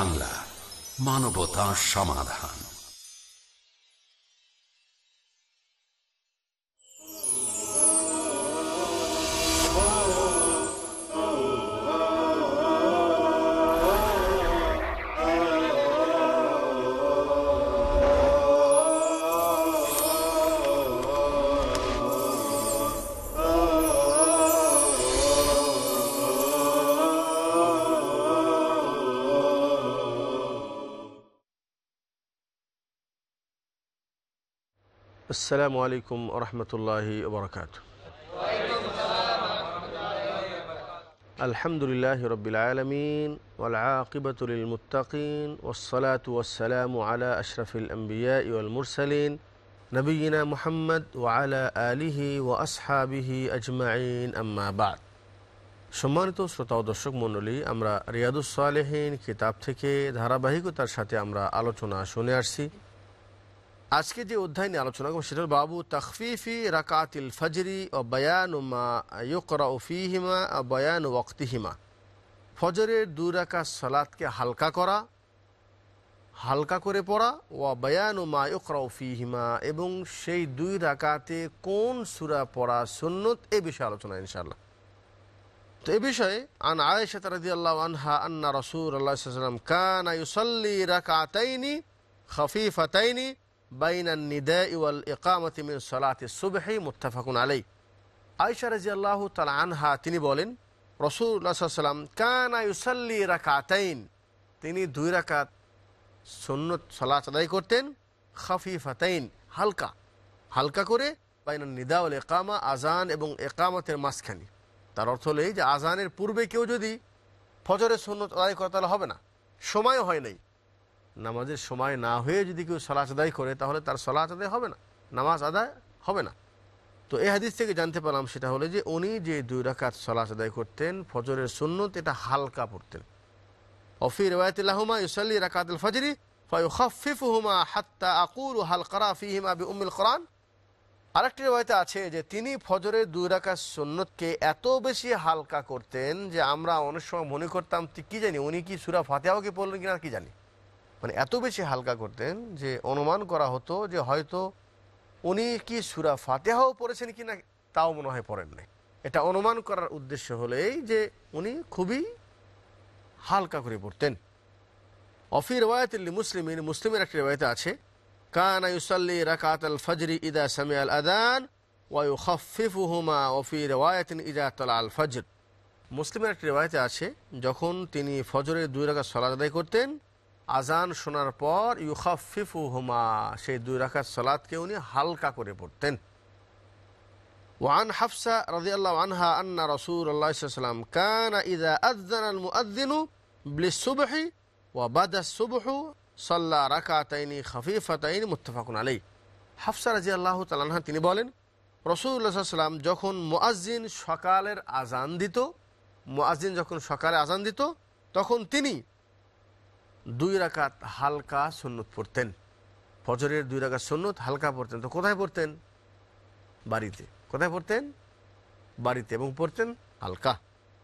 বাংলা মানবতা সমাধান। السلام عليكم ورحمة الله وبركاته الحمد لله رب العالمين والعاقبة للمتقين والصلاة والسلام على أشرف الأنبياء والمرسلين نبينا محمد وعلى آله وأصحابه أجمعين أما بعد সম্মানিত শ্রোতা ও দর্শক মণ্ডলী আমরা রিয়াদুস সালেহীন কিতাব থেকে ধারাবাহিকতার সাথে আমরা আলোচনা শুনে আসছি আজকে যে অধ্যায় নিয়ে আলোচনা করব সেটা বাবু তখফিফি রাকাতিল ফজরি ও বয়ান মা ইকরা ফিহিমা ও বয়ান ওক্তিহিমা ফজরের দুই রাকাত সালাদকে হালকা করা, হালকা করে পড়া ও বয়ান মা ইকরা ফিহিমা এবং সেই দুই রাকাতে কোন সুরা পড়া সুন্নত এ বিষয়ে আলোচনা ইনশাআল্লাহ। তো এ বিষয়ে আন আয়েশা রাদিয়াল্লাহু আনহা আন্না রাসূলুল্লাহ সাল্লাল্লাহু আলাইহি ওয়াসাল্লাম কানা ইউসাল্লি রাকাতাইনি খাফিফাতাইনি বাইন নিদা ইউল ইকামতি মিন সলাতে সুবহি মুত্তাফাকুন আলাই আয়সা রাজি আল্লাহ তালা আনহা, তিনি বলেন রসুল্লাহাম কানা ইউসাল্লি রাকাতাইন। তিনি দুই রাকাত সন্ন্যত সলাচ আদায় করতেন, খাফিফাতাইন, হালকা। হালকা করে বাইন নিদাউল একামা আজান এবং একামতের মাঝখানি। তার অর্থ হলো এই যে আজানের পূর্বে কেউ যদি ফজরের সন্ন্যত আদায় করে, তাহলে হবে না। সময় হয় নাই। নামাজের সময় না হয়ে যদি কেউ সলাচ আদায় করে, তাহলে তার সলাচ আদায় হবে না, নামাজ আদায় হবে না। তো এই হাদিস থেকে জানতে পারলাম সেটা হলো যে, উনি যে দুই রাকাত সলাচ আদায় করতেন, ফজরের সুন্নত এটা হালকা পড়তেন। অফি রেওয়ায়তুল্লাহমা ইউসাল্লি রাকাতুল ফজরি, ফয়ুখাফিফুহুমা হাত্তা আকুল হাল করা ফিহিমা বি উম্মুল কোরআন। আরেকটি রেওয়ায়তে আছে যে, তিনি ফজরের দুই রাকাত সুন্নতকে এত বেশি হালকা করতেন যে আমরা অনেক সময় মনে করতাম কি জানি, উনি কি সুরা ফাতেহাকে পড়লেন কিনা কি জানি? মানে এত বেশি হালকা করতেন যে অনুমান করা হতো যে হয়তো উনি কি সুরা ফাতেহাও পড়েছেন কি না তাও মনে হয় পড়েন নাই। এটা অনুমান করার উদ্দেশ্য হলেই যে উনি খুবই হালকা করে পড়তেন। অফি রওয়ায়তুল্লি মুসলিমিন মুসলিমের একটি রেওয়ায়তে আছে, কান ইউসাল্লি রাকাত আল ফজরি ইদা সামি আল আদান ওয়ায়ু খফিফুহুমা ওফি রেওয়ায়তিন ইদা তলা আল ফজর। মুসলিমের একটি রেওয়ায়তে আছে, যখন তিনি ফজরের দুই রাকাত সলাদ আদায় করতেন আজান শোনার পর ইউখাফিফু হুমা সেই দুই রাখার সলাদকে উনি হালকা করে পড়তেন। ওয়ান হাফসা রাদিয়াল্লাহু আনহা আন্না রাসূলুল্লাহ সাল্লাল্লাহু কানা আযানা আল মুআদ্দিনু বিস-সুবহি ওয়া বাদা সুবহু সাল্লা রাকাতাইনি খাফিফাতাইনি মুত্তাফাকুন আলাইহি। হাফসা রাদিয়াল্লাহু তাআলা আনহা তিনি বলেন, রাসূলুল্লাহ সাল্লাম যখন মুআজ্জিন সকালের আজান দিত মুআজ্জিন যখন সকালে আজান দিত, তখন তিনি দুই রাকাত হালকা সন্ন্যত পড়তেন। ফজরের দুই রাকাত সন্ন্যত হালকা পড়তেন। তো কোথায় পড়তেন? বাড়িতে। কোথায় পড়তেন? বাড়িতে এবং পড়তেন হালকা।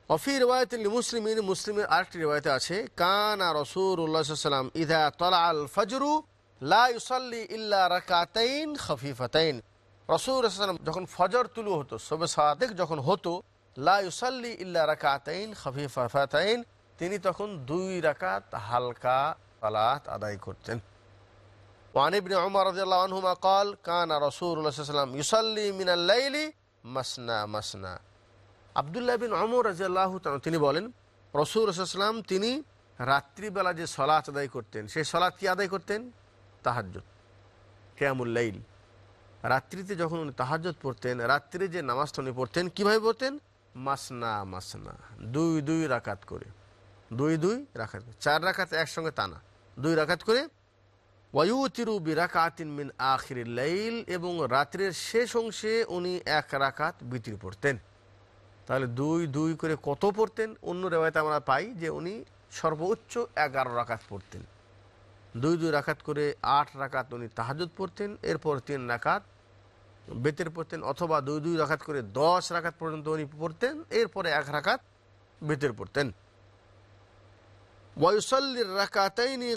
অফি রেওয়ায়ত মুসলিমিন, মুসলিমের আরেকটি রেওয়ায়তে আছে, কানা রসুর উল্লাহাম ইদা তলা আল ফজরু লা ইউসাল্লি ইল্লা রাকাতাইন খফিফাতাইন। রসুল যখন ফজর তুলু হতো, সবে সাদেক যখন হতো, লা ইউসাল্লি ইল্লা রাকাতাইন খফিফাতাইন। তিনি তখন দুই রাকাত হালকা সালাত আদায় করতেন وعن ابن عمر رضي الله عنهما قال كان رسول الله صلى الله عليه وسلم يصلي من الليل مسنا مسنا আবদুল্লাহ বিন অমর রাজিয়াল্লাহ তিনি বলেন রসুল রসাল্লাম তিনি রাত্রিবেলা যে সলাৎ আদায় করতেন সেই সলাৎ কি আদায় করতেন তাহাজ্জত কেয়ামুল্লাইল রাত্রিতে যখন উনি তাহাজ্জত পড়তেন রাত্রে যে নামাজটা উনি পড়তেন কীভাবে পড়তেন মাসনা মাসনা দুই দুই রাকাত করে দুই দুই রাখাত চার রাখাত একসঙ্গে টানা দুই রাখাত করে ওয়ুতিরু বিরাকাতিন মিন আখির লাইল এবং রাত্রের শেষ অংশে উনি এক রাকাত বিতির পড়তেন। তাহলে দুই দুই করে কত পড়তেন? অন্য রেওয়ায়তে আমরা পাই যে উনি সর্বোচ্চ এগারো রাকাত পড়তেন। দুই দুই রাকাত করে আট রাকাত উনি তাহাজুদ পড়তেন। এরপর তিন রাকাত বেতের পড়তেন অথবা দুই দুই রাকাত করে দশ রাখাত পর্যন্ত উনি পড়তেন। এরপরে এক রাকাত বেতের পড়তেন। রাকাতাইনি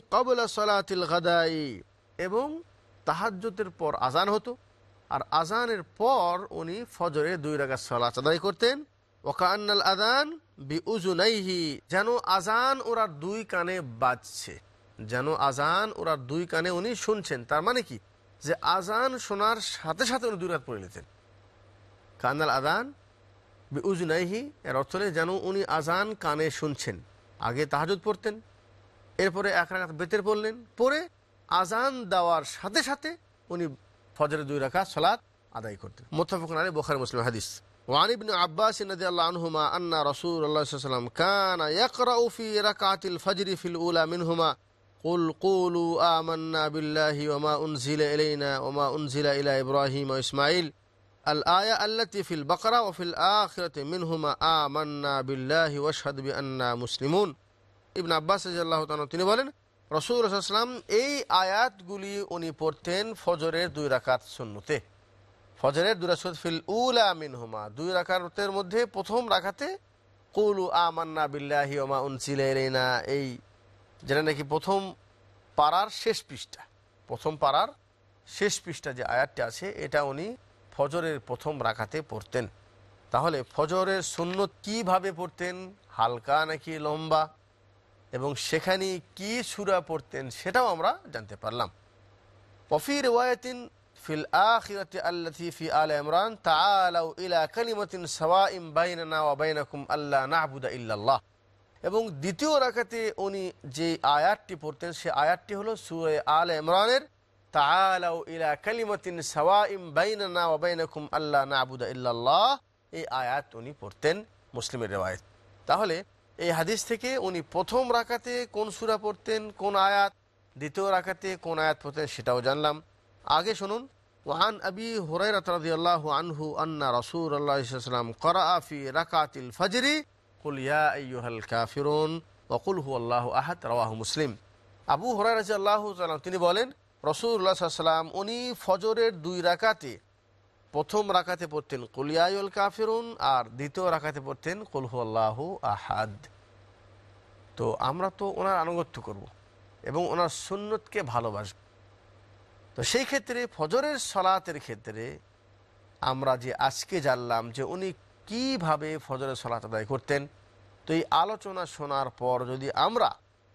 এবং তাহাজ্জুদের পর আজান হতো। আর আজানের পর উনি ফজরে দুই রাকাত সলাত আদায় করতেন। ওকান্নাল আদান বি উজুনাইহি যেন আজান ওরা দুই কানে বাজছে। যেন আজান ওরা দুই কানে উনি শুনছেন। তার মানে কি? যে আজান শোনার সাথে সাথে উনি দুই রাত পড়ে নিতেন। কান্নাল আদান বি উজুনাইহি এর অর্থ যেন উনি আজান কানে শুনছেন। আগে তাহাজুদ পড়তেন এরপরে এক রাখাত বেতের পড়লেন পরে আজান দেওয়ার সাথে সাথে উনি ফজরের দুই রাখা সলাৎ আদায় করতেন মোত্তাফিক আলী বোখারি মুসলিম হাদিস وعن ابن عباس رضي الله عنهما أن رسول الله صلى الله عليه وسلم كان يقرأ في ركعة الفجر في الأولى منهما قل قولوا آمنا بالله وما أنزل إلينا وما أنزل إلى إبراهيم وإسماعيل আল আয়া বাকরা মিনহুমা বিল্লাহি আন্না ইবন আব্বাস তিনি বলেন, রসুল আসলাম এই আয়াতগুলি উনি পড়তেন ফজরের দুই রাকাত সুন্নতে। ফজরের দুরাসুদ ফিল উলা মিনহুমা, দুই রাকাতের মধ্যে প্রথম রাখাতে কৌলু আমান্না বিল্লাহি ওমা উনসিলেনা এই যেটা নাকি প্রথম পাড়ার শেষ পৃষ্ঠা, প্রথম পাড়ার শেষ পৃষ্ঠা যে আয়াতটা আছে, এটা উনি ফজরের প্রথম রাখাতে পড়তেন তাহলে ফজরের সুন্নত কিভাবে পড়তেন হালকা নাকি লম্বা এবং সেখানে কি সুরা পড়তেন সেটাও আমরা জানতে পারলাম وفي رواية في الآخرة التي في آل عمران تعالوا إلى كلمة سواء بيننا وبينكم ألا نعبد إلا الله এবং দ্বিতীয় রাখাতে উনি যে আয়াতটি পড়তেন সে আয়াতটি হলো সুরে আল ইমরানের তাআলাউ ইলা কালিমাতিন সাওয়াইম বাইনানা ওয়া বাইনাকুম আল্লা না'বুদা ইল্লাল্লাহ এই আয়াত উনি পড়তেন মুসলিমের রেওয়ায়ত তাহলে এই হাদিস থেকে উনি প্রথম রাকাতে কোন সূরা পড়তেন কোন আয়াত দ্বিতীয় রাকাতে কোন আয়াত পড়তেন সেটাও জানলাম আগে শুনুন وعن أبي هريرة رضي الله عنه أن رسول الله صلى الله عليه وسلم قرأ في ركعة الفجر قل يا أيها الكافرون وقل هو الله أحد رواه مسلم আবু হরাই রাজি আল্লাহ তিনি বলেন রসুল্লাহ সাল্লাম উনি ফজরের দুই রাকাতে প্রথম রাকাতে পড়তেন কুলিয়ায়ুল কাফিরুন আর দ্বিতীয় রাকাতে পড়তেন কুলহু আহাদ তো আমরা তো ওনার আনুগত্য করব এবং ওনার সুন্নতকে ভালোবাসব। তো সেই ক্ষেত্রে ফজরের সলাতের ক্ষেত্রে আমরা যে আজকে জানলাম যে উনি কীভাবে ফজরের সলাত আদায় করতেন, তো এই আলোচনা শোনার পর যদি আমরা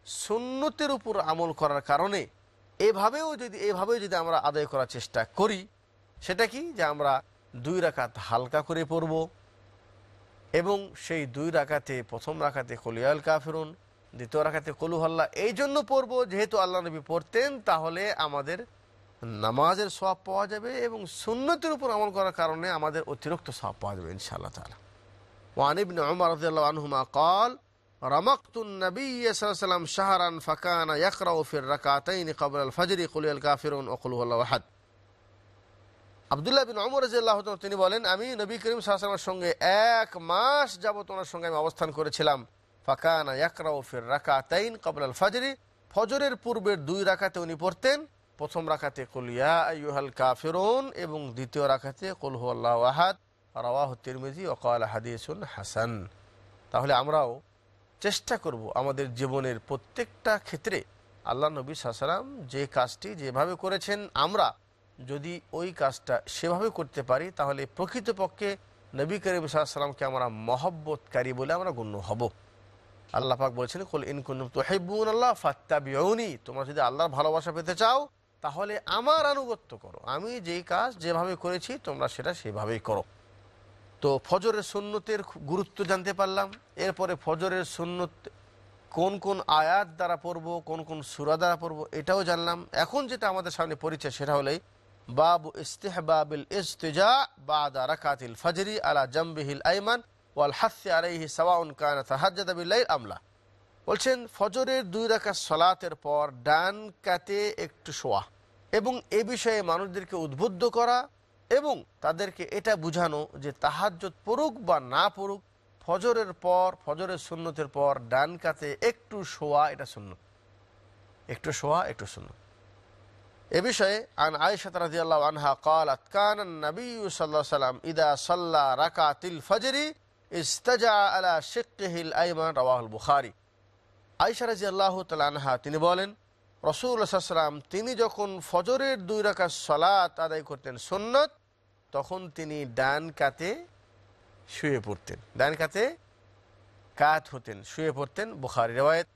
সুন্নতের উপর আমল করার কারণে এভাবেও যদি এভাবেও যদি আমরা আদায় করার চেষ্টা করি, সেটা কি? যে আমরা দুই রাখাত হালকা করে পড়ব এবং সেই দুই রাখাতে প্রথম রাখাতে কলিয়াল কাফেরুন, দ্বিতীয় রাখাতে কলুহাল্লা এই জন্য পড়ব, যেহেতু আল্লাহ নবী পড়তেন, তাহলে আমাদের নামাজের সব পাওয়া যাবে এবং সুন্নতির উপর আমল করার কারণে আমাদের অতিরিক্ত সব পাওয়া যাবে ইনশাআল্লাহ তালা ওয়ানিবিন ওমর আনহুমা কল শাহরান কুলিয়াল তিনি বলেন, আমি নবী করিম সাহসালামের সঙ্গে এক মাস যাবত ওনার সঙ্গে আমি অবস্থান করেছিলাম। ফাকানা ইয়াকরাউফির রাকাতাইন কবল আল ফজরের পূর্বের দুই রাখাতে উনি পড়তেন। প্রথম রাখাতে কলিয়া আইহাল কাফিরুন এবং দ্বিতীয় রাখাতে কলহু আল্লাহ আহাদ। রাওয়াহ তিরমিজি ওকাল হাদিসুন হাসান। তাহলে আমরাও চেষ্টা করব আমাদের জীবনের প্রত্যেকটা ক্ষেত্রে আল্লাহ নবী সাসালাম যে কাজটি যেভাবে করেছেন, আমরা যদি ওই কাজটা সেভাবে করতে পারি, তাহলে প্রকৃতপক্ষে নবী করিম সাল্লামকে আমরা মহব্বতকারী বলে আমরা গণ্য হব। আল্লাহ পাক বলছেন, কুল ইনকুন তোহেবুন আল্লাহ ফাত্তাবিউনি। তোমরা যদি আল্লাহর ভালোবাসা পেতে চাও, তাহলে আমার আনুগত্য করো। আমি যেই কাজ যেভাবে করেছি, তোমরা সেটা সেভাবেই করো। তো ফজরের সুন্নতের গুরুত্ব জানতে পারলাম। এরপরে ফজরের সুন্নত কোন কোন আয়াত দ্বারা পড়ব, কোন কোন সুরা দ্বারা পড়ব, এটাও জানলাম। এখন যেটা আমাদের সামনে পরিচয় সেটা হলেই বাবু ইস্তেহবাবিল ইস্তেজা বাদা রাকাতিল ফজরি আলা জম্বিহিল আইমান ওয়াল হাসি আলাইহি সাওয়াউন কানা তাহাজ্জাদাবিল্লাইল আমলা। বলছেন, ফজরের দুই রাখা সলাতের পর ডান কাতে একটু শোয়া এবং এ বিষয়ে মানুষদেরকে উদ্বুদ্ধ করা এবং তাদেরকে এটা বুঝানো যে তাহাজ্জত পড়ুক বা না পড়ুক, ফজরের পর, ফজরের সুন্নতের পর, ডান কাতে একটু শোয়া এটা শূন্য একটু শোয়া, একটু শূন্য এ বিষয়ে আন আয়সাত রাজিয়াল্লাহ আনহা কল আতকান নবী সাল্লাহ সাল্লাম ইদা সাল্লা রাকাতিল ফজরি ইস্তাজা আলা শেখ আহিল আইমান রওয়াহুল বুখারি। আয়সা রাজিয়াল্লাহ তাল আনহা তিনি বলেন রসুল্লাহাম তিনি যখন ফজরের দুই রাখা সলাত আদায় করতেন সুন্নত, তখন তিনি ডান কাতে শুয়ে পড়তেন। ডান কাতে কাত হতেন, শুয়ে পড়তেন বুখারি রেওয়ায়ত।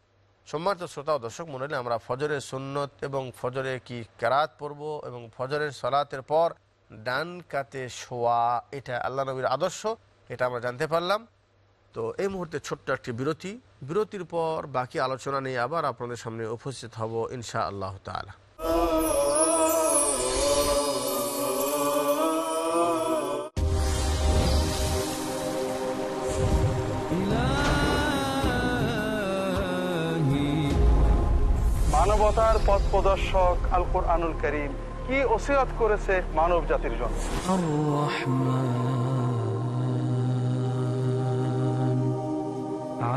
সম্মানিত শ্রোতা ও দর্শক মনে হলে আমরা ফজরের সুন্নত এবং ফজরে কি কেরাত পড়ব এবং ফজরের সলাতের পর ডান কাতে শোয়া, এটা আল্লাহ নবীর আদর্শ, এটা আমরা জানতে পারলাম। তো এই মুহূর্তে ছোট্ট একটি বিরতি। বিরতির পর বাকি আলোচনা নিয়ে আবার আপনাদের সামনে উপস্থিত হব ইনশা আল্লাহ তালা মানবতার পথ প্রদর্শক আল কোরআনুল করিম কি ওসিরাত করেছে মানব জাতির জন্য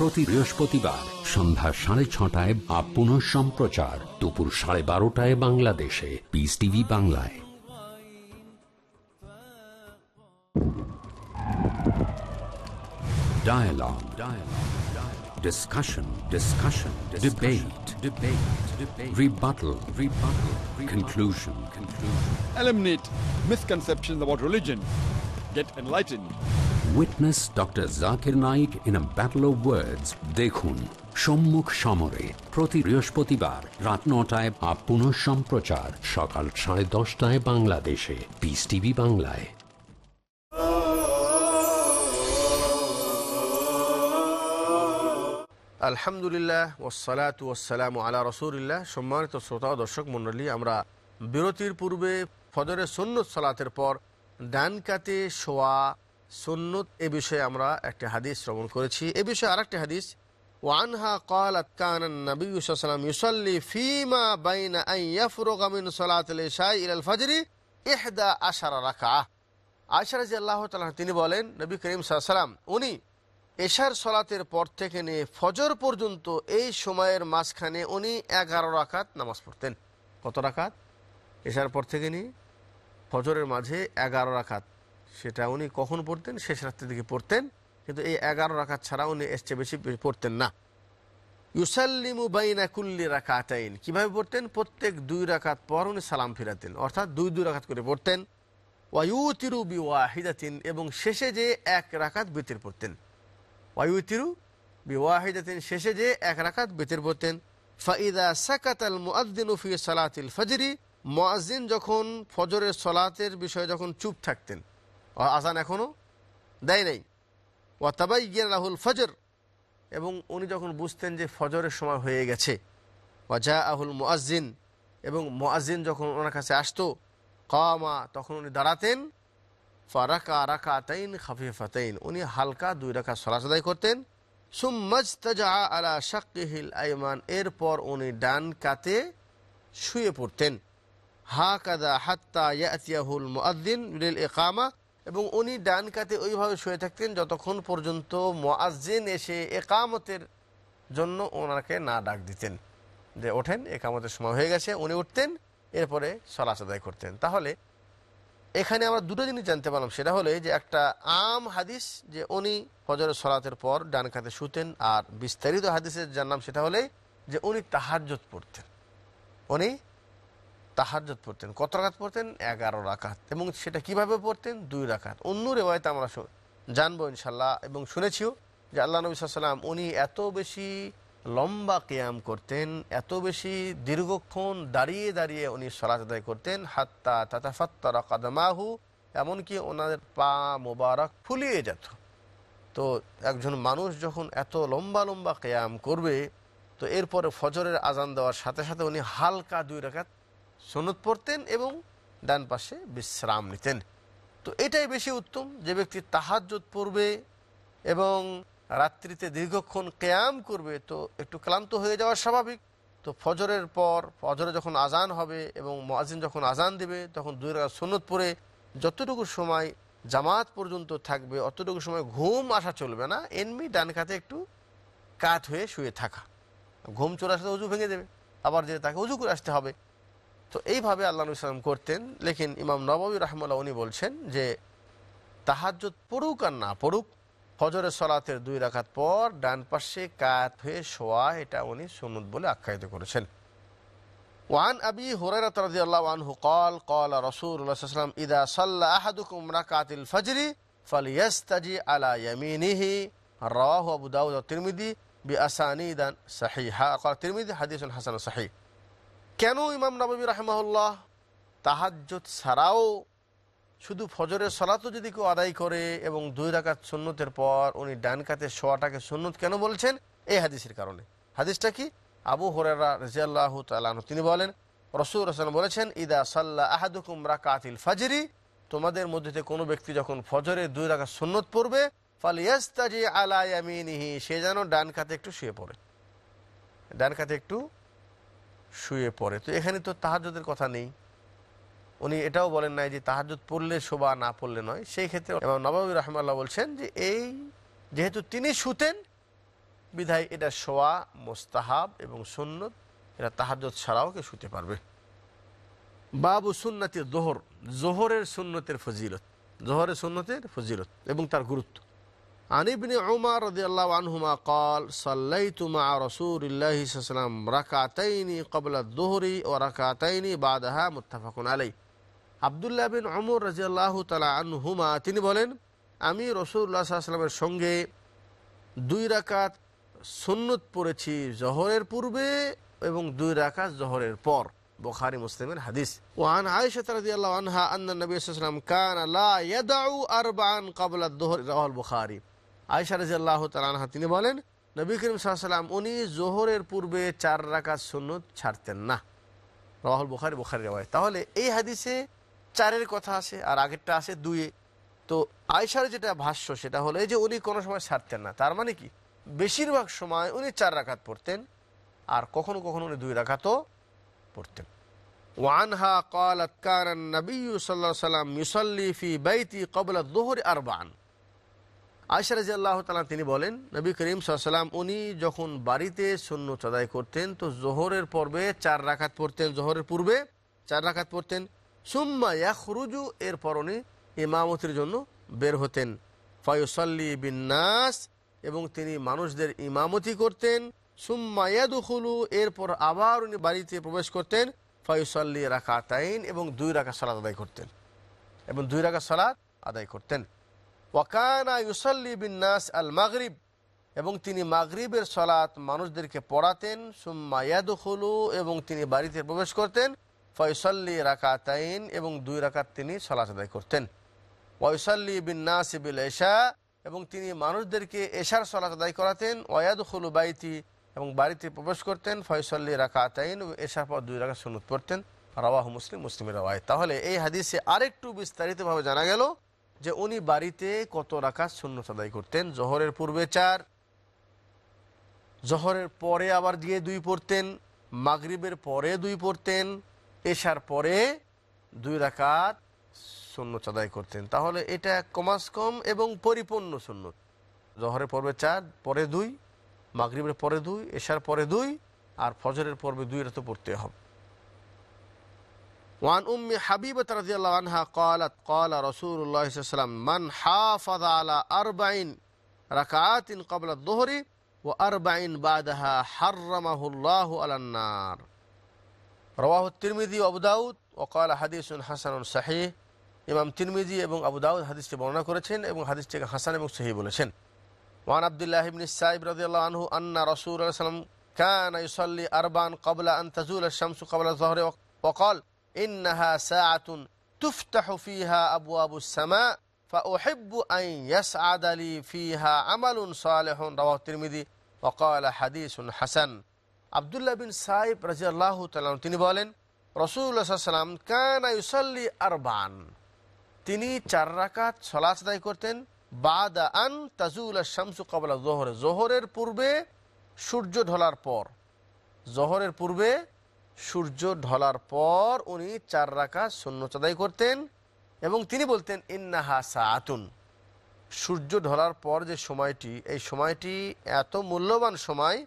প্রতি বৃহস্পতিবার সন্ধ্যা সাড়ে ছটায় বা পুনঃ সম্প্রচার দুপুর সাড়ে বারোটায় বাংলাদেশে পিস টিভি বাংলায় Dialogue. Dialogue. Dialogue. Discussion. Discussion. Debate. Debate. Debate. Rebuttal. Rebuttal. Rebuttal. Conclusion. Conclusion. eliminate misconceptions about religion, get enlightened. Witness Dr. Zakir Naik in a battle of words. দেখুন সম্মুখ সমরে প্রতি বৃহস্পতিবার রাত নটায় বা পুনঃ সম্প্রচার সকাল সাড়ে দশটায় বাংলাদেশে পিস টিভি বাংলায় আলহামদুলিল্লাহ ওসালাত ওসালাম আলা রসুলিল্লাহ সম্মানিত শ্রোতা দর্শক মণ্ডলী আমরা বিরতির পূর্বে ফজরের সুন্নত সালাতের পর ডান কাতে শোয়া সুন্নত এ বিষয়ে আমরা একটি হাদিস শ্রবণ করেছি এ বিষয়ে আরেকটি হাদিস ওয়ানহা قالت كان النبي صلى الله عليه وسلم يصلي فيما بين أن يفرغ من صلاة العشاء إلى الفجر إحدى عشر ركعة আয়সা রাজি আল্লাহ তাআলা তিনি বলেন নবী করিম সাল্লাম উনি এশার সলাতের পর থেকে নিয়ে ফজর পর্যন্ত এই সময়ের মাঝখানে উনি এগারো রাকাত নামাজ পড়তেন কত রাকাত এশার পর থেকে নিয়ে ফজরের মাঝে এগারো রাখাত সেটা উনি কখন পড়তেন? শেষ রাত্রির দিকে পড়তেন। কিন্তু এই এগারো রাকাত ছাড়া উনি এর বেশি পড়তেন না। ইউসাল্লিমু বাইনা কুল্লি রাকাতাইন। কীভাবে পড়তেন? প্রত্যেক দুই রাকাত পর উনি সালাম ফিরাতেন। অর্থাৎ দুই দুই রাখাত করে পড়তেন। ওয়ায়ুতিরু বি ওয়াহিদাতিন এবং শেষে যে এক রাকাত বেতের পড়তেন। ওয়ায়ুতিরু বি ওয়াহিদাতিন শেষে যে এক রাকাত বেতের পড়তেন। ফাইদা সাকাতাল মুআদ্দিনু ফি সালাতিল ফজরি। মুআজ্জিন যখন ফজরের সলাতের বিষয়ে যখন চুপ থাকতেন আজান এখনও দেয় নাই, ওয়া তাবাইয়ান রাহুল ফজর, এবং উনি যখন বুঝতেন যে ফজরের সময় হয়ে গেছে ওয়াজা আহুল মুআজ্জিন এবং মুআজ্জিন যখন ওনার কাছে আসতো, কামা, তখন উনি দাঁড়াতেন, ফারাকা রাকা তাইন খাফিফাতাইন, উনি হালকা দুই রাখা সলাচ আদায় করতেন সুম্মাজতাজা আলা শাকিহিল আইমান, এরপর উনি ডান কাতে শুয়ে পড়তেন। হা কাদা হাত্তা ইয়াতিয়াহুল মুআদ্দিন লিল ইকামা, এবং উনি ডান কাতে ওইভাবে শুয়ে থাকতেন যতক্ষণ পর্যন্ত মুআজ্জিন এসে একামতের জন্য ওনাকে না ডাক দিতেন। যে ওঠেন একামতের সময় হয়ে গেছে, উনি উঠতেন, এরপরে সলাচ আদায় করতেন। তাহলে এখানে আমরা দুটো জিনিস জানতে পারলাম। সেটা হলো যে একটা আম হাদিস যে উনি ফজরের সলাতের পর ডান কাতে শুতেন, আর বিস্তারিত হাদিসের জানলাম সেটা হলে যে উনি তাহাজ্জত পড়তেন। উনি তাহাজ্জত পড়তেন। কত রাকাত পড়তেন? এগারো রাকাত। এবং সেটা কীভাবে পড়তেন? দুই রাকাত। অন্য রেওয়ায়তে আমরা জানব ইনশাল্লাহ এবং শুনেছিও যে আল্লাহ নবী সাল্লাম উনি এত বেশি লম্বা কেয়াম করতেন, এত বেশি দীর্ঘক্ষণ দাঁড়িয়ে দাঁড়িয়ে উনি সলাত আদায় করতেন, হাত্তা তাতাফাত্তারা কাদামাহু, এমনকি ওনাদের পা মোবারক ফুলিয়ে যেত। তো একজন মানুষ যখন এত লম্বা লম্বা কেয়াম করবে, তো এরপরে ফজরের আজান দেওয়ার সাথে সাথে উনি হালকা দুই রাকাত সনদ পড়তেন এবং ডান পাশে বিশ্রাম নিতেন। তো এটাই বেশি উত্তম যে ব্যক্তি তাহাজ্জুদ পড়বে এবং রাত্রিতে দীর্ঘক্ষণ কেয়াম করবে, তো একটু ক্লান্ত হয়ে যাওয়া স্বাভাবিক। তো ফজরের পর, ফজরে যখন আজান হবে এবং মোয়াজিন যখন আজান দেবে, তখন দুই রাকাত সন্নত পড়ে যতটুকু সময় জামাত পর্যন্ত থাকবে, অতটুকু সময় ঘুম আসা চলবে না। এমনি ডান কাতে একটু কাত হয়ে শুয়ে থাকা। ঘুম চলে আসলে উজু ভেঙে দেবে, আবার যে তাকে উজু করে আসতে হবে। তো এইভাবে আল্লাহ নবী সাল্লাম করতেন লেকিন ইমাম নবাবী রহমাল্লাহ উনি বলছেন যে তাহাজ্জুদ পড়ুক আর না পড়ুক ফজরের সলাতের দুই রাখাত পর ডান পাশে কাত হয়ে শোয়া এটা উনি সুন্নত বলে আখ্যায়িত করেছেন وعن أبي هريرة رضي الله عنه قال قال رسول الله صلى الله عليه وسلم إذا صلى أحدكم ركعة الفجر فليستجي على يمينه رواه أبو داود والترمذي بأسانيد صحيحة قال الترمذي حديث حسن صحيح কেন ইমাম নবী রাহমাহুল্লাহ তাহাজ্জুদ ছাড়াও শুধু ফজরের সলাতও যদি কেউ আদায় করে এবং দুই রাকাত সুন্নতের পর উনি ডান কাতে শোয়াটাকে সুন্নত কেন বলছেন? এই হাদিসের কারণে। হাদিসটা কি? আবু হরেরা রাজিয়াল্লাহ তালাহ তিনি বলেন রসুল রসলাম বলেছেন, ইদা সাল্লাহ আহাদুকুম রাকাতিল ফাজিরি তোমাদের মধ্যে কোনো ব্যক্তি যখন ফজরে দুই রাকাত সুন্নত পড়বে, ফালিয়াস্তাজি আলা ইয়ামিনিহি, সে যেন ডান কাতে একটু শুয়ে পড়ে। ডান কাতে একটু শুয়ে পড়ে। তো এখানে তো তাহাজ্জুদের কথা নেই। উনি এটাও বলেন নাই যে তাহাজুদ পড়লে শোভা না পড়লে নয়। সেই ক্ষেত্রে নবাবী রহমাল্লাহ বলছেন যে এই যেহেতু তিনি শুতেন, বিধায় এটা শোয়া মোস্তাহাব এবং সুন্নত এটা তাহাজুদ ছাড়াও কে শুতে পারবে। বাবু সুন্নতির জোহর, জোহরের সুন্নতের ফজিলত, জোহরের সুন্নতের ফজিলত এবং তার গুরুত্ব। عن ابن عمر رضي الله عنهما قال صليت مع رسول الله صلى الله عليه وسلم ركعتين قبل الظهر وركعتين بعدها متفق عليه আবদুল্লাহ বিন অমর রাজিয়াল্লাহ তালা আনহুমা তিনি বলেন আমি রসুল্লাহ সাল্লামের সঙ্গে দুই রাকাত সুন্নত পড়েছি জহরের পূর্বে এবং দুই রাকাত জহরের পর বোখারি মুসলিমের হাদিস ওয়ান আয়েশা রাদিয়াল্লাহু আনহা আন্না নবী সাল্লাল্লাহু আলাইহি ওয়াসাল্লাম কানা লা ইয়াদউ আরবাআন ক্বাবলা আদ-দুহর রাওয়াল বুখারী আয়সা রাজিয়াল্লাহ তালানহা তিনি বলেন, নবী করিম সাল্লাম উনি জোহরের পূর্বে চার রাকাত সুন্নত ছাড়তেন না। রাহুল বুখারি বুখারি রেওয়ায় তাহলে এই হাদিসে চারের কথা আছে আর আগেরটা আছে দুয়ে তো আয়সার যেটা ভাষ্য সেটা হলো এই যে উনি কোনো সময় ছাড়তেন না। তার মানে কি? বেশিরভাগ সময় উনি চার রাখাত পড়তেন আর কখনো কখনো উনি দুই রাখাতও পড়তেন। ওয়ানহা কালাত কানান নবী সাল্লাহ সাল্লাম ইউসল্লি ফি বাইতি কবলা দোহর আরবান আয়সা রাজি আল্লাহ তালা তিনি বলেন, নবী করিম সাল্লাম উনি যখন বাড়িতে শূন্য চদাই করতেন, তো জোহরের পর্বে চার রাখাত পড়তেন। জোহরের পূর্বে চার রাখাত পড়তেন। সুম্মা ইয়াখরুজু, এরপর উনি ইমামতির জন্য বের হতেন। ফয়সল্লি বিন্যাস এবং তিনি মানুষদের ইমামতি করতেন। সুম্মা ইয়াদুখুলু, এরপর আবার উনি বাড়িতে প্রবেশ করতেন। ফয়সল্লি রাকাতাইন, এবং দুই রাখা সালাদ আদায় করতেন। এবং দুই রাখা সালাদ আদায় করতেন। ওয়াকানা ইউসল্লি বিন্যাস আল মাগরিব। এবং তিনি মাগরিবের সলাত মানুষদেরকে পড়াতেন, সুম্মা ইয়াদুখুলু, এবং তিনি বাড়িতে প্রবেশ করতেন ফয়সল্লি রাকাতাইন, এবং দুই রাকাত তিনি সলাত আদায় করতেন। ওয়সল্লি বিন্নাস বিল এশা, এবং তিনি মানুষদেরকে এশার সলাত আদায় করাতেন ওয়াদুখুলু বাইতি, এবং বাড়িতে প্রবেশ করতেন ফয়সল্লি রাকাতাইন, এবং এশার পর দুই রাকাত সুনুত পড়তেন। রাওয়াহ মুসলিম, মুসলিমের রাওয়ায়। তাহলে এই হাদিসে আরেকটু বিস্তারিতভাবে জানা গেল যে উনি বাড়িতে কত রাকাত শূন্য আদায় করতেন? জহরের পূর্বে চার, জহরের পরে আবার দিয়ে দুই পড়তেন, মাগরিবের পরে দুই পড়তেন, এশার পরে দুই রাকাত শূন্য আদায় করতেন। তাহলে এটা কমাস কম এবং পরিপূর্ণ শূন্য জহরের পর্বে চার, পরে দুই, মাগরিবের পরে দুই, এশার পরে দুই, আর ফজরের পর্বে দুই রাতে পড়তে হবে। وعن أم حبيبة رضي الله عنها قالت قال رسول الله صلى الله عليه وسلم من حافظ على أربع ركعات قبل الظهر وأربع بعدها حرمه الله على النار رواه الترمذي وأبو داود وقال حديث حسن صحيح ইমাম তিরমিজি এবং আবু দাউদ হাদিসটি বর্ণনা করেছেন এবং হাদিসটিকে হাসান এবং সহি বলেছেন وعن عبد الله بن السائب رضي الله عنه أن رسول الله صلى الله عليه وسلم كان يصلي أربعا قبل أن تزول الشمس قبل الظهر وقال إنها ساعة تفتح فيها أبواب السماء فأحب أن يسعد لي فيها عمل صالح رواه الترمذي وقال حديث حسن আবদুল্লাহ বিন সাইব রাজি আল্লাহ তিনি বলেন রসুল্লাহ সাল্লাম কানা ইউসাল্লি আরবান তিনি চার রাকাত সলাচ আদায় করতেন বাদা আন তাজুল শামসু কাবলা জোহরে জোহরের পূর্বে সূর্য ঢলার পর জোহরের পূর্বে সূর্য ঢলার পর উনি চার রাখা শূন্য আদায় করতেন এবং তিনি বলতেন, ইন্নাহা সাআতুন। সূর্য ঢলার পর যে সময়টি, এই সময়টি এত মূল্যবান সময়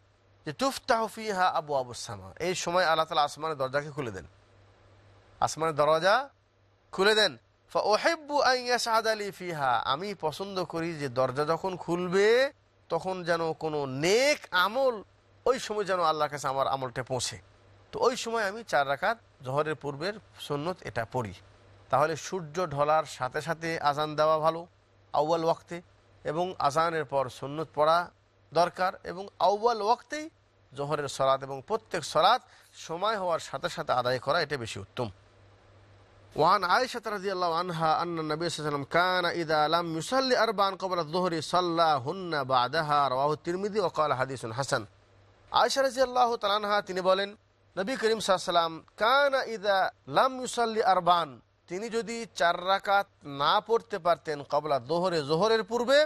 যে তুফতাহফিহা আবু আবুসামা এই সময় আল্লাহ তালা আসমানের দরজাকে খুলে দেন। আসমানের দরজা খুলে দেন। ওহেব্বু আইয়াসাদ আলী ফিহা। আমি পছন্দ করি যে দরজা যখন খুলবে, তখন যেন কোনো নেক আমল ওই সময় যেন আল্লাহর কাছে আমার আমলটা পৌঁছে। তো ওই সময় আমি চার রাকাত জহরের পূর্বের সন্ন্যত এটা পড়ি। তাহলে সূর্য ঢলার সাথে সাথে আজান দেওয়া ভালো আউ্বাল ওয়াক্তে, এবং আজানের পর সন্ন্যত পড়া দরকার, এবং আউ্বাল ওয়াক্তেই জহরের সলাৎ এবং প্রত্যেক সলাৎ সময় হওয়ার সাথে সাথে আদায় করা এটা বেশি উত্তম। ওয়ান আয়েশাত রাদিয়াল্লাহু আনহা আন্না নবী সাল্লাম কানা ইদা লাম ইউসাল্লি আরবান কবলা যুহরি বা বাদাহা, রাওয়াহু তিরমিজি, ওয়া ক্বালা হাদিসুন হাসান। আয়েশা রাদিয়াল্লাহু তাআলা তিনি বলেন নবী করিম সাল্লাম কানা ইদা লাম ইউসাল্লি আরবান, তিনি যদি চার রাকাত না পড়তে পারতেন কবলা দোহরে জোহরের পূর্বে,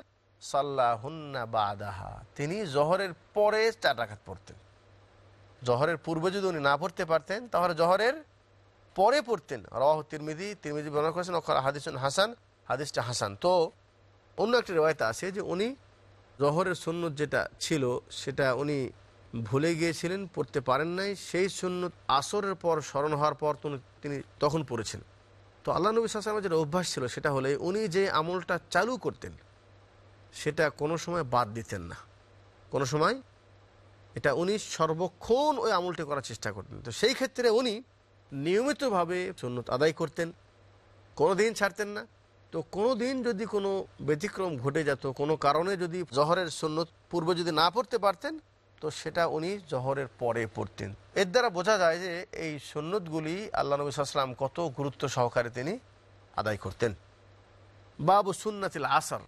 সাল্লাহুন্না বাদাহা, তিনি জহরের পরে চার রাকাত পড়তেন। জহরের পূর্বে যদি উনি না পড়তে পারতেন, তাহলে জহরের পরে পড়তেন। রওয়াহ তিরমিদি তিরমিদি বর্ণনা করেছেন অক্ষর হাদিসুন হাসান, হাদিসটা হাসান। তো অন্য একটি রেওয়ায়তে আছে যে উনি জহরের সুন্নত যেটা ছিল, সেটা উনি ভুলে গিয়েছিলেন, পড়তে পারেন নাই। সেই সুন্নত আসরের পর, স্মরণ হওয়ার পর তিনি- তখন পড়েছেন। তো আল্লাহ নবী সালামের যেটা অভ্যাস ছিল, সেটা হলে উনি যে আমলটা চালু করতেন, সেটা কোনো সময় বাদ দিতেন না। কোনো সময় এটা উনি সর্বক্ষণ ওই আমলটি করার চেষ্টা করতেন। তো সেই ক্ষেত্রে উনি নিয়মিতভাবে সুন্নত আদায় করতেন কোনো দিন ছাড়তেন না। তো কোনো দিন যদি কোনো ব্যতিক্রম ঘটে যেত, কোনো কারণে যদি জহরের সুন্নত পূর্বে যদি না পড়তে পারতেন তো সেটা উনি জহরের পরে পড়তেন। এর দ্বারা বোঝা যায় যে এই সন্ন্যতগুলি আল্লাহ নবী সাল্লাম কত গুরুত্ব সহকারে তিনি আদায় করতেন। বাবু সুন্নাতিল আসর।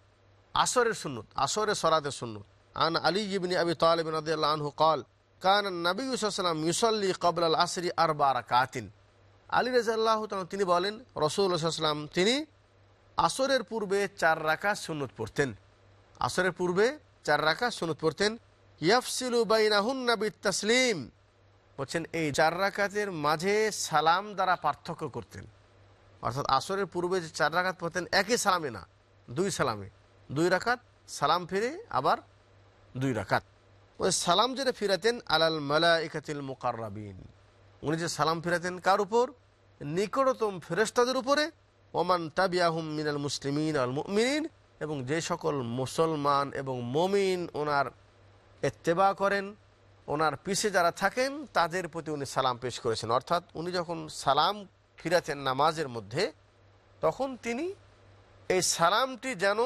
আসরের সুন্নত, আসরের সরাদের সুন্নত। আন আলী জিবিন আবি তালিবিন আদিয়াল্লাহ আনহু কল, কান নবী সাল্লাম ইউসল্লি কবল আল আসরি আরবার কাতিন আলী রাজাল্লাহ তিনি বলেন রসুল্লাহাম তিনি আসরের পূর্বে চার রাখা সুনত পড়তেন। আসরের পূর্বে চার রাখা সুনত পড়তেন। তসলিম বলছেন, এই চার রাকাতের মাঝে সালাম দ্বারা পার্থক্য করতেন। অর্থাৎ আসরের পূর্বে যে চার রাকাত পড়তেন, একই সালামে না, দুই সালামে। দুই রাকাত, সালাম ফিরে, আবার দুই রাকাত। ওই সালাম যেটা ফিরাতেন, আলাল মালাইকাতিল মুকাররাবিন। উনি যে সালাম ফিরাতেন কার উপর? নিকটতম ফেরেস্তাদের উপরে। ওমান তাবিয়াহুম মিনাল মুসলিমিন আল মুমিনিন, এবং যে সকল মুসলমান এবং মমিন ওনার এত্তেবা করেন, ওনার পিছে যারা থাকেন, তাদের প্রতি উনি সালাম পেশ করেছেন। অর্থাৎ উনি যখন সালাম ফিরাতেন নামাজের মধ্যে, তখন তিনি এই সালামটি যেন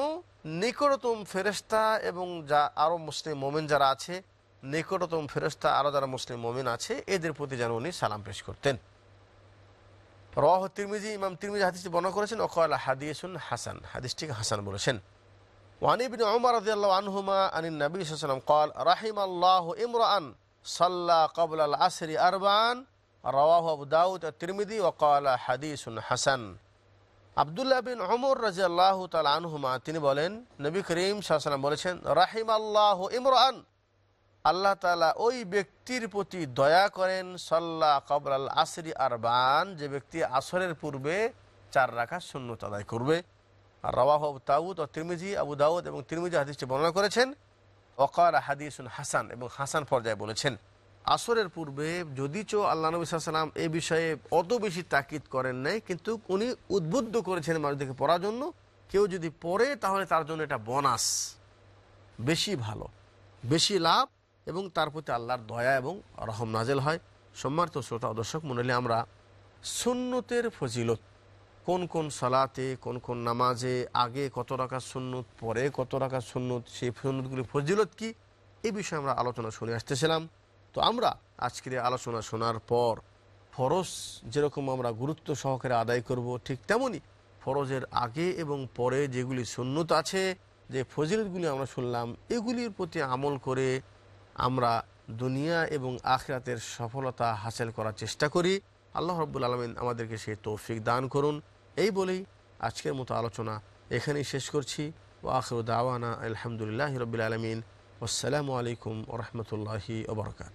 নিকটতম ফেরেস্তা এবং যা আরও মুসলিম মোমেন যারা আছে, নিকটতম ফেরেস্তা আরও যারা মুসলিম মোমেন আছে, এদের প্রতি যেন উনি সালাম পেশ করতেন। রহ তিরমিজি, ইমাম তিরমিজি হাদিসটি বর্ণনা করেছেন, ওকাল হাদিসুন হাসান। হাদিসটিকে হাসান বলেছেন। وعن ابن عمر رضي الله عنهما عن النبي صلى الله عليه وسلم قال رحم الله امرأ صلى قبل العصر أربعا رواه أبو داود الترمذي وقال حديث حسن আবদুল্লাহ বিন ওমর রাজিয়াল্লাহ তাল আনহুমা তিনি বলেন নবী করিম সাল্লাম বলেছেন রাহিম আল্লাহ ইমরান আল্লাহ তালা ওই ব্যক্তির প্রতি দয়া করেন সাল্লাহ কবরাল আসরি আরবান যে ব্যক্তি আসরের পূর্বে চার রাখা শূন্যত আদায় করবে আর রওয়াহ আবু তাউদ ও তিরমিজি, আবু দাউদ এবং তিরমিজি হাদিসটি বর্ণনা করেছেন। ওকার হাদিসুন হাসান এবং হাসান পর্যায়ে বলেছেন, আসরের পূর্বে যদি যদিচ আল্লাহ নবী সাল্লাম এ বিষয়ে অত বেশি তাকিদ করেন নাই, কিন্তু উনি উদ্বুদ্ধ করেছেন মানুষদেরকে পড়ার জন্য। কেউ যদি পড়ে, তাহলে তার জন্য এটা বোনাস বেশি ভালো, বেশি লাভ এবং তার প্রতি আল্লাহর দয়া এবং রহম নাজেল হয়। সম্মানিত শ্রোতা দর্শক মনে আমরা সুন্নতের ফজিলত কোন কোন সালাতে, কোন কোন নামাজে, আগে কত রাখা সুন্নত, পরে কত রাখা সুন্নত, সেই সুন্নতগুলি ফজিলত কি? এই বিষয়ে আমরা আলোচনা শুনে আসতেছিলাম। তো আমরা আজকের আলোচনা শোনার পর ফরজ যেরকম আমরা গুরুত্ব সহকারে আদায় করব, ঠিক তেমনই ফরজের আগে এবং পরে যেগুলি সুন্নত আছে, যে ফজিলতগুলি আমরা শুনলাম, এগুলির প্রতি আমল করে আমরা দুনিয়া এবং আখরাতের সফলতা হাসিল করার চেষ্টা করি। আল্লাহ রব্বুল আলমিন আমাদেরকে সেই তৌফিক দান করুন। এই বলেই আজকের মতো আলোচনা এখানেই শেষ করছি। ও আখর দাওয়ানা আলহামদুলিল্লাহ রবিল আলমিন। আসসালামু আলাইকুম ওরহমতুল্লাহি ওবরকাত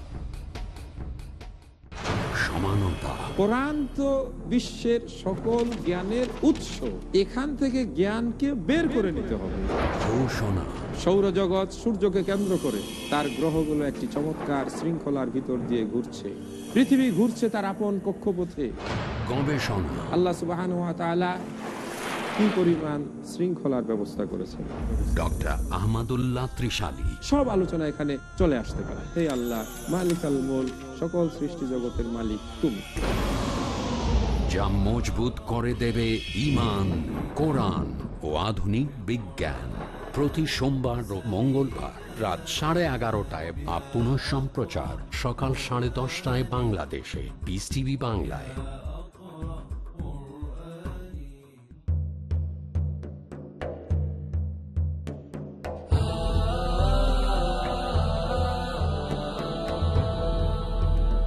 সমানতা। কোরআন তো বিশ্বের সকল জ্ঞানের উৎস এখান থেকে জ্ঞানকে বের করে নিতে হবে। ঘোষণা। সৌরজগৎ সূর্যকে কেন্দ্র করে তার গ্রহগুলো একটি চমৎকার শৃঙ্খলার ভিতর দিয়ে ঘুরছে। পৃথিবী ঘুরছে তার আপন কক্ষপথে। গবেষণা। আল্লাহ কি পরিমাণ শৃঙ্খলার ব্যবস্থা করেছেন? ডক্টর আহমদুল্লাহ ত্রিশালী। সব আলোচনা এখানে চলে আসতে পারে। হে আল্লাহ মালিক আল সকল সৃষ্টি জগতের মালিক তুমি। যা মজবুত করে দেবে ইমান কোরআন ও আধুনিক বিজ্ঞান। প্রতি সোমবার ও মঙ্গলবার রাত সাড়ে এগারোটায় বা পুনঃ সম্প্রচার সকাল সাড়ে দশটায় বাংলাদেশে। বিস টিভি বাংলায়।